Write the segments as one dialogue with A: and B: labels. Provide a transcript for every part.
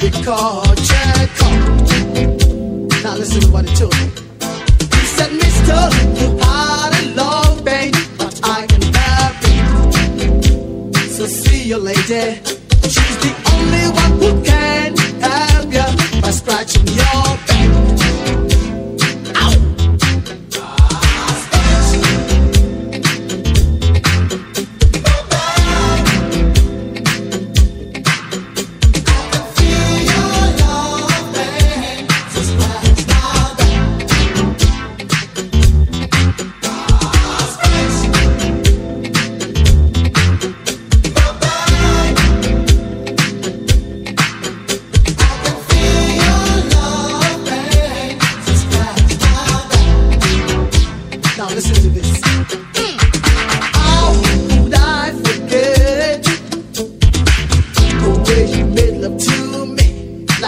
A: music called Jack Now listen to what it told me. He said, Mister, long but I can help you. So see lady. She's the only one who can help you by scratching you.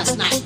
A: last night.